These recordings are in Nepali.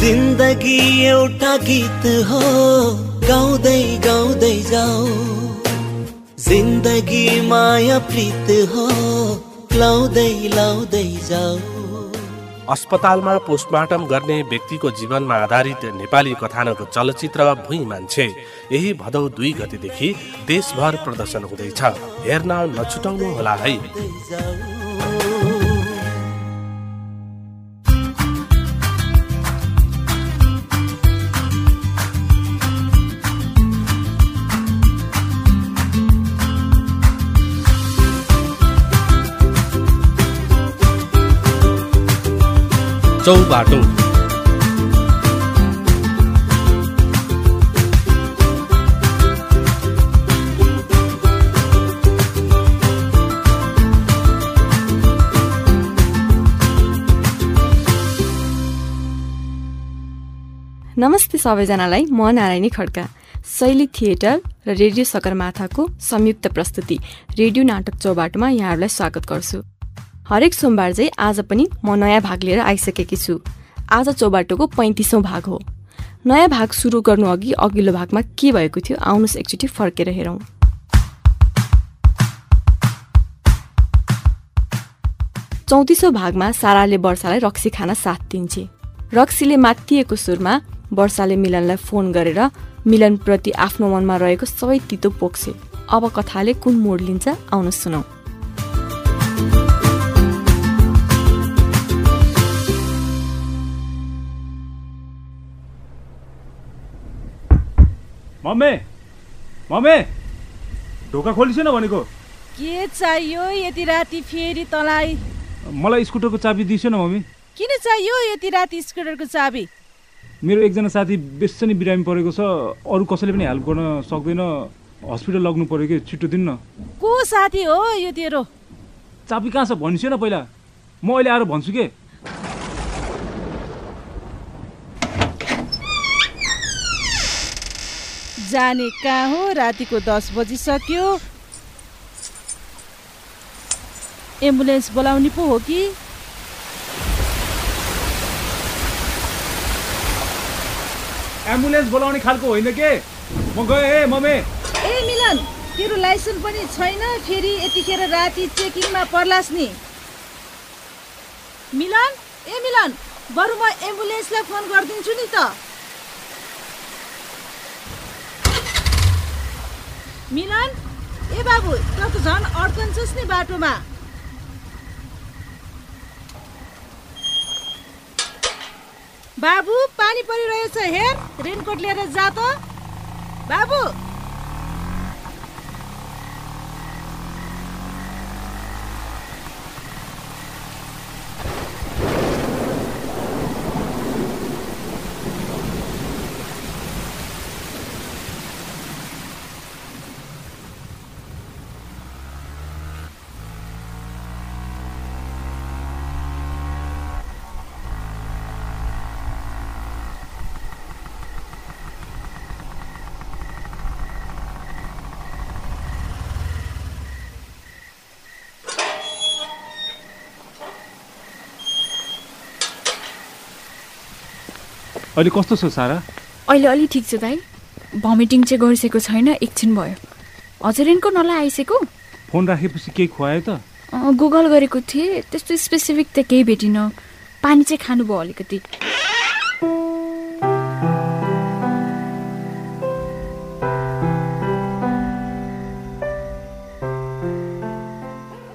जिन्दगी एउटा गीत हो। गाउँदै गाउँदै जाऊ। जिन्दगी माया प्रीत हो। लाउँदै लाउँदै जाऊ। अस्पतालमा पोस्टमार्टम गर्ने व्यक्तिको जीवनमा आधारित नेपाली कथानक चलचित्र भुइँ मान्छे। यही भदौ दुई गतेदेखि देशभर प्रदर्शन हुँदैछ। हेर्न नछुटाउनु होला है। चौबाटो। नमस्ते सबैजनालाई म नारायणी खड्का। शैली थिएटर र रेडियो सगरमाथाको संयुक्त प्रस्तुति रेडियो नाटक चौबाटोमा यहाँहरूलाई स्वागत गर्छु। हरेक सोमबार चाहिँ आज पनि म नयाँ भाग लिएर आइसकेकी छु। आज चौबाटोको पैँतिसौँ भाग हो। नयाँ भाग सुरु गर्नु अघि अघिल्लो भागमा के भएको थियो आउनुहोस् एकचोटि फर्केर हेरौँ। चौतिसौँ भागमा साराले वर्षालाई रक्सी खान साथ दिन्छे। रक्सीले मातिएको सुरमा वर्षाले मिलनलाई फोन गरेर मिलनप्रति आफ्नो मनमा रहेको सबै तितो पोख्छे अब कथाले कुन मोड लिन्छ आउनु सुनौ। मम्मी मम्मी ढोका खोलिसेन भनेको। के चाहियो यति राति फेरि तँलाई? मलाई स्कुटरको चाबी दिइसेन मम्मी किन चाहियो यति राति स्कुटरको चाबी? मेरो एकजना साथी बेसनी बिरामी परेको छ अरू कसैले पनि हेल्प गर्न सक्दैन। हस्पिटल लग्नु पऱ्यो कि छिटो दिन्न। को साथी हो यो तेरो? चाबी कहाँ छ भनिसेन पहिला। म अहिले आएर भन्छु के? जाने कहाँ हो? रातिको दस बजिसक्यो। एम्बुलेन्स बोलाउने पो हो कि? एम्बुलेन्स बोलाउने खालको होइन के? म गएँ है मम्मी। ए मिलन तेरो लाइसेन्स पनि छैन फेरि यतिखेर राति चेकिङमा पर्लास् नि। मिलन ए मिलन बरु म एम्बुलेन्सलाई फोन गरिदिन्छु नि त। मिलन ए बाबु त झन् अड्कन्छस् नि बाटोमा। बाबु पानी परिरहेछ हेर रेनकोट लिएर जा त। बाबु अहिले कस्तो छ सारा? अहिले अलि ठिक छ दाइ भमिटिङ चाहिँ गरिसकेको छैन एकछिन भयो। हजुर रेनको नला आइसक्यो? फोन राखेपछि केही खुवायो त? अँ, गुगल गरेको थिएँ। त्यस्तो स्पेसिफिक त केही भेटिनँ। पानी चाहिँ खानुभयो अलिकति।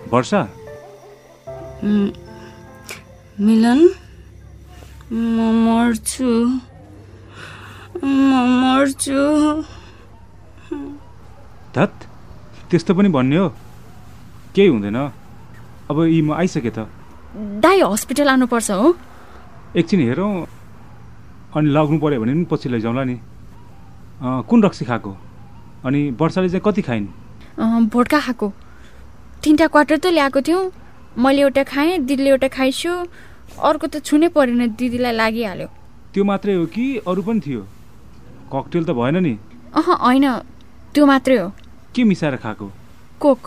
वर्षा? मिलन? म मर्छु म मर्छु धत त्यस्तो पनि भन्ने हो केही हुँदैन अब यी म आइसकेँ त दाइ हस्पिटल लानुपर्छ हो एकछिन हेरौँ अनि लग्नु पऱ्यो भने पनि पछि लैजाउँला नि अँ, कुन रक्सी खाएको अनि वर्षाले चाहिँ कति खाइन् अँ, भोड्का खाएको तिनवटा क्वार्टर त ल्याएको थियौँ मैले एउटा खाएँ दिदीले एउटा खाइस्यो अर्को त छुनै परेन दिदीलाई लागिहाल्यो। त्यो मात्रै हो कि अरू पनि थियो? ककटेल त भएन नि। अह होइन त्यो मात्रै हो। के मिसाएर खाएको? कोक।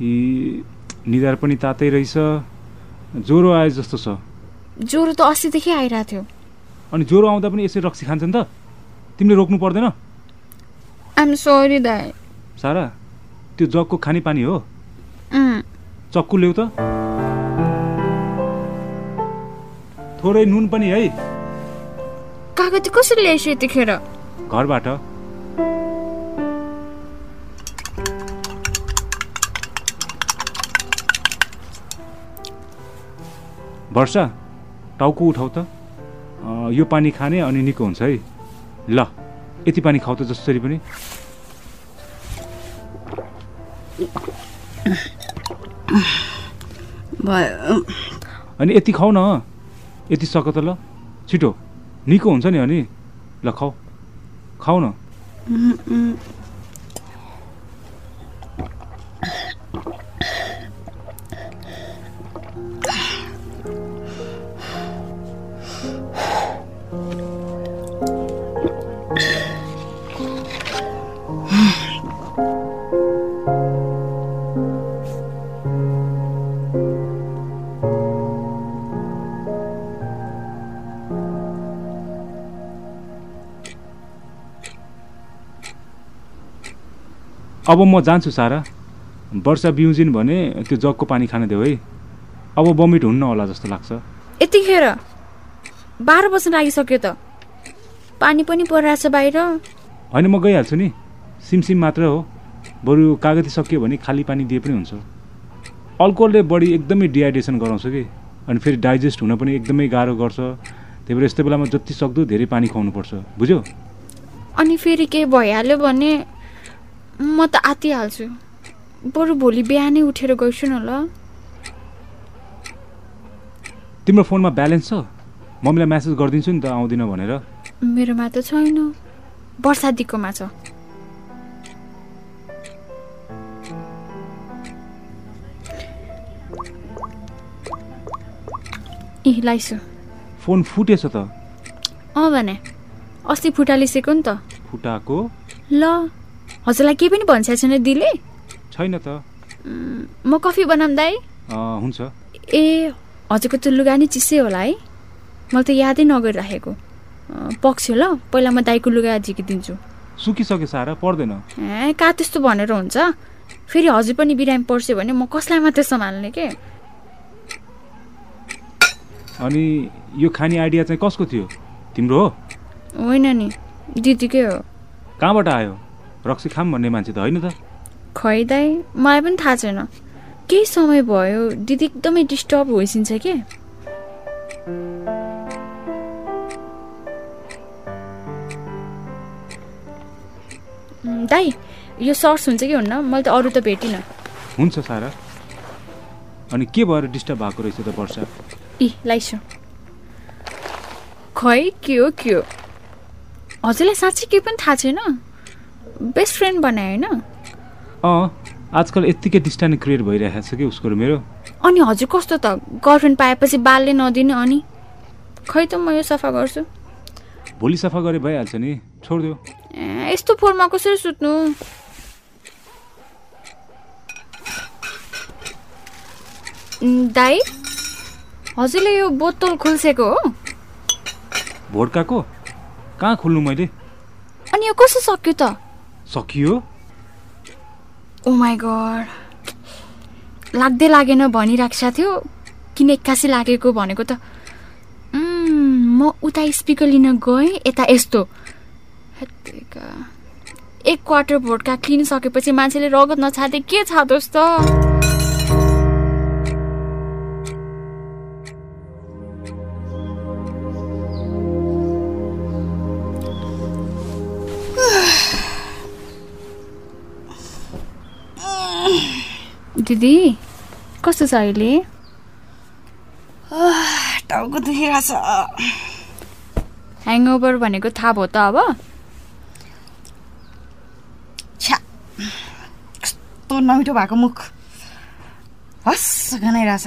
यी निधार पनि तातै रहेछ। ज्वरो आए जस्तो छ। ज्वरो त अस्तिदेखि आइरहेको थियो। अनि ज्वरो आउँदा पनि यसरी रक्सी खान्छ नि त? तिमीले रोक्नु पर्दैन? सरी दाई। सारा त्यो जगको खानेपानी हो। चक्कु ल्याउ त। थोरै नुन पनि है। कागती कसरी ल्याइसु यतिखेर घरबाट। वर्षा टाउको उठाउ त। यो पानी खाने अनि निको हुन्छ है। ल यति पानी खाऊ त जसरी पनि। भयो। अनि यति खाऊ न। यति सक त ल। छिटो। निको हुन्छ नि अनि। ल खाऊ। खाऊ न। अब म जान्छु सारा। वर्षा बिउजिन् भने त्यो जगको पानी खान देऊ है। अब बमिट हुन्न होला जस्तो लाग्छ। यतिखेर बाह्र बज्न लागिसक्यो त। पानी पनि परिरहेछ बाहिर। होइन म गइहाल्छु नि। सिमसिम मात्र हो। बरु कागती सकियो भने खाली पानी दिए पनि हुन्छ। अल्कोहलले बडी एकदमै डिहाइड्रेसन गराउँछ कि। अनि फेरि डाइजेस्ट हुन पनि एकदमै गाह्रो गर्छ। त्यही भएर यस्तो बेलामा जति सक्दो धेरै पानी खुवाउनुपर्छ। बुझ्यौ? अनि फेरि केही भइहाल्यो भने म त आतिहाल्छु। बरु भोलि बिहानै उठेर गइछु न ल। तिम्रो फोनमा ब्यालेन्स छ? मम्मीलाई म्यासेज गरिदिन्छु नि त आउँदिन भनेर। मेरोमा त छैन। वर्षादीकोमा छ इ लाइसु। फोन फुटेछ त। अँ भने अस्ति फुटालिसेको नि त। फुटाएको? ल। हजुरलाई केही पनि भन्छ छैन दिले छैन त। म कफी बनाऊँ अँ, हुन्छ। ए हजुरको त लुगा नि चिसै होला है। मैले त यादै नगरिराखेको। पक्ष्यो ल पहिला म दाईको लुगा झिकिदिन्छु। सुकिसक्यो सारा पर्दैन। ए कहाँ त्यस्तो भनेर हुन्छ? फेरि हजुर पनि बिरामी पर्स्यो भने म कसलाई मात्रै सम्हाल्ने के? अनि यो खाने आइडिया चाहिँ कसको थियो? तिम्रो हो? होइन नि दिदीकै हो। कहाँबाट आयो? रक्सी खाम भन्ने मान्छे त होइन त। खै दाइ मलाई पनि थाहा छैन। केही समय भयो दिदी एकदमै डिस्टर्ब भइसिन्छ के? दाइ यो सर्ट्स हुन्छ कि हुन्न? मैले त अरू त भेटिनँ। हुन्छ सारा। अनि के भएर डिस्टर्ब भएको रहेछ त वर्षा? इ लाइसु। खै के हो के हो? हजुरलाई साँच्चै केही पनि थाहा छैन? बेस्ट फ्रेन्ड बनायो होइन? अँ आजकल यत्तिकै डिस्टेन्स क्रिएट भइरहेको छ कि उसको र मेरो। अनि हजुर कस्तो त? गर्लफ्रेन्ड पाएपछि बालले नदिने अनि? खै त म यो सफा गर्छु? भोलि सफा गरे भइहाल्छ नि। छोडिदेऊ ए, यस्तो फोहोरमा कसरी सुत्नु? दाइ हजुरले यो बोतल खुल्सेको हो। भोड्काको कहाँ खोल्नु मैले? अनि यो कसो सक्यो त? सकियो? गड लाग्दै लागेन भनिराख्छ थियो किन एक्कासी लागेको भनेको त। म उता स्पिकर लिन गएँ यता यस्तो। एक क्वार्टर भोटका क्लिन सकेपछि मान्छेले रगत नछाते के छादोस् त दिदी कस्तो छ अहिले? टाउको दुखिरहेछ। ह्याङओभर भनेको थाहा भयो त अब? छ्या। कस्तो नमिठो भएको मुख। हस् गनाइरहेछ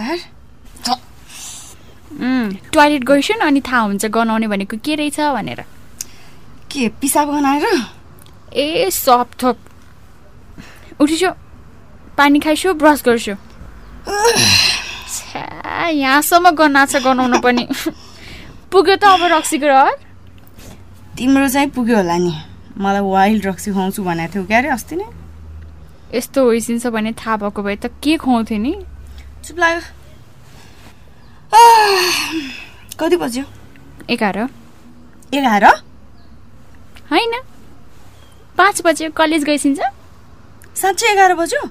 उम्, टोइलेट गइसु न अनि थाहा हुन्छ गनाउने भनेको के रहेछ भनेर। के पिसाब गनाएर? ए सप थप उठिसु पानी खाइसु ब्रस गर्छु। छ्या, यहाँसम्म छ गनाउनु पनि। पुग्यो त अब रक्सीको रहर तिम्रो चाहिँ पुग्यो होला नि। मलाई वाइल्ड रक्सी खुवाउँछु भनेको थियो। क्या अरे अस्ति नै? यस्तो होइसिन्छ भने थाहा भएको भए त के खुवाउँथ्यो नि? चुप लाग्यो कति बज्यो? एघार। एघार? होइन। पाँच बजे कलेज गइसिन्छ। साँच्चै एघार बज्यो?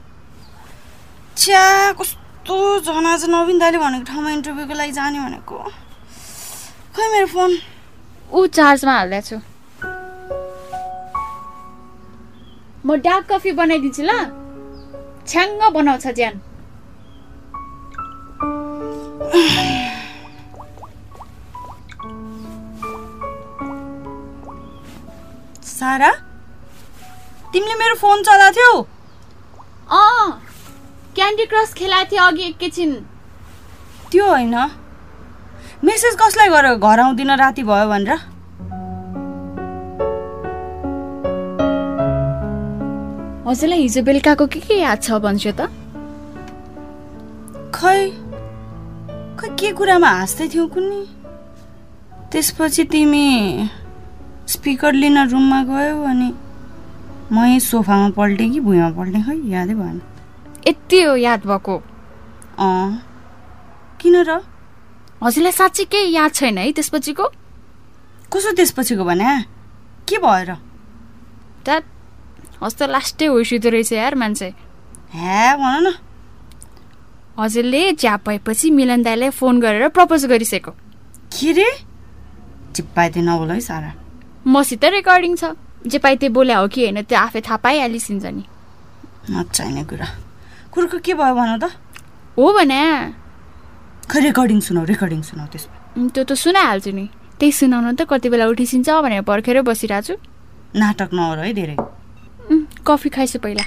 च्या कस्तो जना चाहिँ नवीन दाले भनेको ठाउँमा इन्टरभ्यूको लागि जाने भनेको। खै मेरो फोन। ऊ चार्जमा हालिदिएको छु म डार्क कफी बनाइदिन्छु ल। छ्याङ्ग बनाउँछ ज्यान। सारा तिमीले मेरो फोन चलाएको थियौ? अँ। क्यान्डी क्रस खेलाएको थिएँ अघि एकैछिन। त्यो होइन। मेसेज कसलाई गर घर आउँदिन राति भयो भनेर? हजुरलाई हिजो बेलुकाको के के याद छ भन्छु त? खै खै के कुरामा हाँस्दै थियौ कुन्नी? त्यसपछि तिमी स्पिकर लिन रुममा गयौ अनि म यहीँ सोफामा पल्टेँ कि भुइँमा पल्टेँ खै यादै भएन। यति हो याद भएको। अँ किन र? हजुरलाई साँच्चै केही याद छैन है त्यसपछिको? कसो त्यसपछिको भने? के भएर? त हस्तो लास्टै होइसिँदो रहेछ यार मान्छे। हे भन न। हजुरले ज्याप भएपछि मिलन दाईलाई फोन गरेर प्रपोज गरिसकेको के रे? चिप्पाइते नबोल है सारा। मसित रेकर्डिङ छ। जे पाइ त्यो बोल्या हो कि होइन त्यो आफै थाहा पाइहालिसिन्छ नि। नचाहिने कुरा। कुरोको के भयो भन त? हो भने। खै रेकर्डिङ सुनाऊ रेकर्डिङ सुनाऊ त्यसमा। त्यो त सुनाइहाल्छु नि। त्यही सुनाउन त कति बेला उठिसिन्छ भनेर पर्खेर बसिरहेको छु नाटक नगर है धेरै। कफी खाइछु पहिला।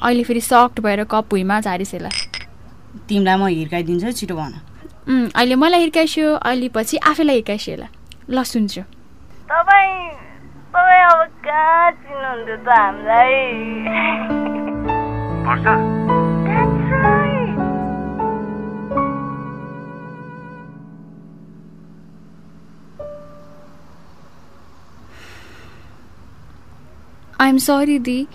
अहिले फेरि सक्ट भएर कप भुइँमा झारिसेला। तिमीलाई म हिर्काइदिन्छु है छिटो भन। अहिले मलाई हिर्काइसियो अहिले पछि आफैलाई हिर्काइसिएला। ल सुन्छु। तपाईँ तपाईँ अब कहाँ चिन्नुहुन्थ्यो त हामीलाई? Right. I'm sorry the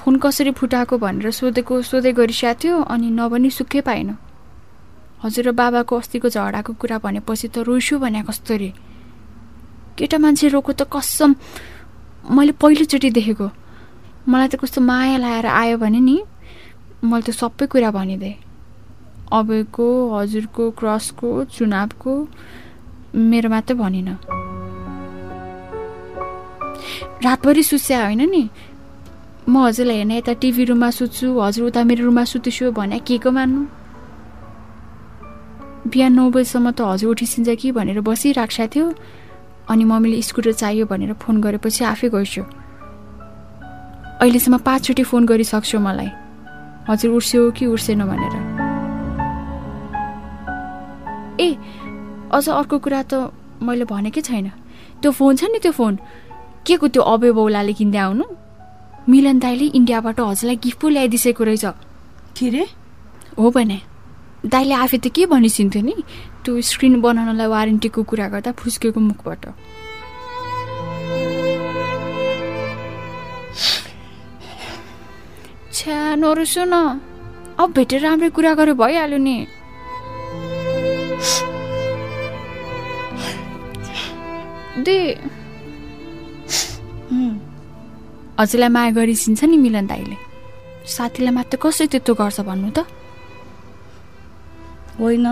phone कसरी फुटाएको भनेर सोधेको सोधै गरिसकेको थियो अनि नभनी सुक्कै पाएन हजुर र बाबाको अस्तिको झगडाको कुरा भनेपछि त रोइसु भने कस्तो रे केटा मान्छे रोको त कसम। मैले पहिलोचोटि देखेको। मलाई त कस्तो माया लाएर आयो भने नि मैले त सबै कुरा भनिदिएँ। अबको हजुरको क्रसको चुनावको मेरो मात्रै भनिनँ। रातभरि सुत्या होइन नि? म हजुरलाई हेर्न यता टिभी रुममा सुत्छु हजुर उता मेरो रुममा सुतेछु भने के को मान्नु? बिहान नौ बजीसम्म त हजुर उठिसिन्छ कि भनेर बसिराख्छा थियो अनि मम्मीले स्कुटर चाहियो भनेर फोन गरेपछि आफै गइछु अहिलेसम्म पाँचचोटि फोन गरिसक्छु मलाई। हजुर उर्स्यो कि उर्सेन भनेर। ए अझ अर्को कुरा त मैले भनेकै छैन। त्यो फोन छ नि त्यो फोन। के को त्यो अबे बौलाले किन्दै आउनु? मिलन दाईले इन्डियाबाट हजुरलाई गिफ्ट पो ल्याइदिइसकेको रहेछ। के रे? हो भने। दाईले आफै त के भनिसिन्थ्यो नि? त्यो स्क्रिन बनाउनलाई वारेन्टीको कुरा गर्दा फुस्केको मुखबाट। छ्या नरुसो न अब भेटेर राम्रै कुरा गरेर भइहाल्यो नि। दे। हजुरलाई माया गरिसिन्छ नि मिलन दाईले। साथीलाई मात्र कसरी त्यस्तो गर्छ भन्नु त? होइन।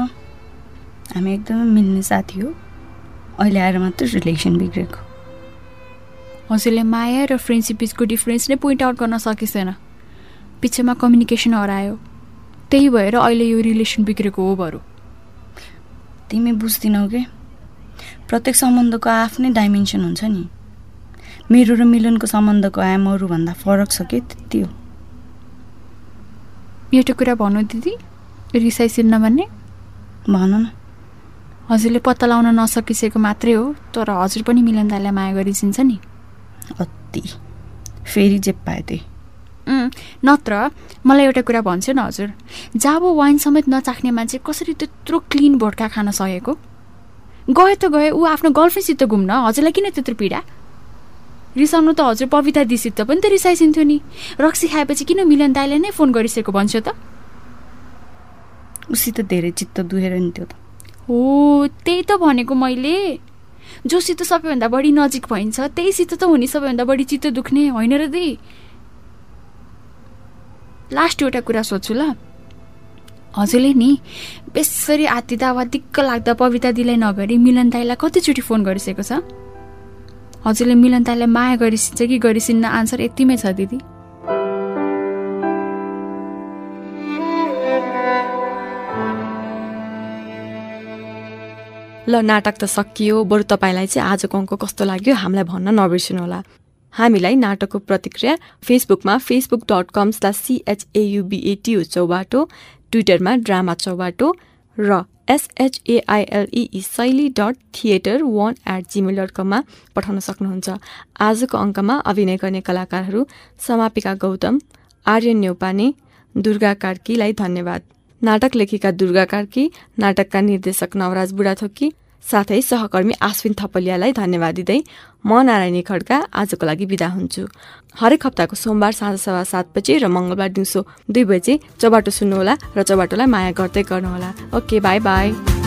हामी एकदमै मिल्ने साथी हो। अहिले आएर मात्र रिलेसन बिग्रेको। हजुरले माया र फ्रेन्डसिप बिचको डिफरेन्स नै पोइन्ट आउट गर्न सकिँदैन। पिछेमा कम्युनिकेसन हरायो। त्यही भएर अहिले यो रिलेसन बिग्रेको हो बरु। तिमी बुझ्दिनौ के? प्रत्येक सम्बन्धको आफ्नै डाइमेन्सन हुन्छ नि। मेरो र मिलनको सम्बन्धको आयाम अरूभन्दा फरक छ के? त्यति हो। एउटा कुरा भन्नु दिदी रिसाइसिन्न भन्ने। भन न। हजुरले पत्ता लगाउन नसकिसकेको मात्रै हो तर हजुर पनि मिलन दाईलाई माया गरिसिन्छ नि। अति। फेरि जे पाए त्यही। नत्र मलाई एउटा कुरा भन्छु न हजुर। जाबो वाइन समेत नचाख्ने मान्छे कसरी त्यत्रो क्लिन भोड्का खान सकेको? गयो त गयो ऊ आफ्नो गर्लफ्रेन्डसित घुम्न हजुरलाई किन त्यत्रो पीडा? रिसाउनु त हजुर पविता दिसित पनि त रिसाइसिन्थ्यो नि। रक्सी खाएपछि किन मिलन दाईले नै फोन गरिसकेको भन्छ त? उसित धेरै चित्त दुखेर नि त्यो त। हो त्यही त भनेको मैले। जोसित सबैभन्दा बढी नजिक भइन्छ त्यहीसित त हुने सबैभन्दा बढी चित्त दुख्ने होइन र दी? लास्ट एउटा कुरा सोध्छु ल। हजुरले नि बेसरी आत्तिदा वा दिक्क लाग्दा पविता दिलाई नगरी मिलन दाईलाई कतिचोटि फोन गरिसकेको छ? हजुरले मिलन दाईलाई माया गरिसिन्छ कि गरिसिन्न आन्सर यतिमै छ दिदी। ल नाटक त सकियो। बरु तपाईँलाई चाहिँ आजको अङ्क कस्तो लाग्यो? हामीलाई भन्न नबिर्सिनुहोला हामीलाई नाटकको प्रतिक्रिया फेसबुकमा फेसबुक डट कम स्लास सिएचएयुबिएटियु चौबाटो ट्विटरमा ड्रामा चौबाटो र एसएचएआइएलई शैली dot theatre one at Gmail dot कममा पठाउन सक्नुहुन्छ। आजको अङ्कमा अभिनय गर्ने कलाकारहरू समापिका गौतम आर्यन न्यौपाने दुर्गा कार्कीलाई धन्यवाद। नाटक लेखिका दुर्गा कार्की नाटकका निर्देशक नवराज बुढाथोकी साथै सहकर्मी आश्विन थपलियालाई धन्यवाद दिँदै म नारायणी खड्का आजको लागि बिदा हुन्छु। हरेक हप्ताको सोमबार साँझ सभा सात बजे र मङ्गलबार दिउँसो दुई बजे चबाटो सुन्नुहोला र चबाटोलाई माया गर्दै गर्नुहोला। Okay by by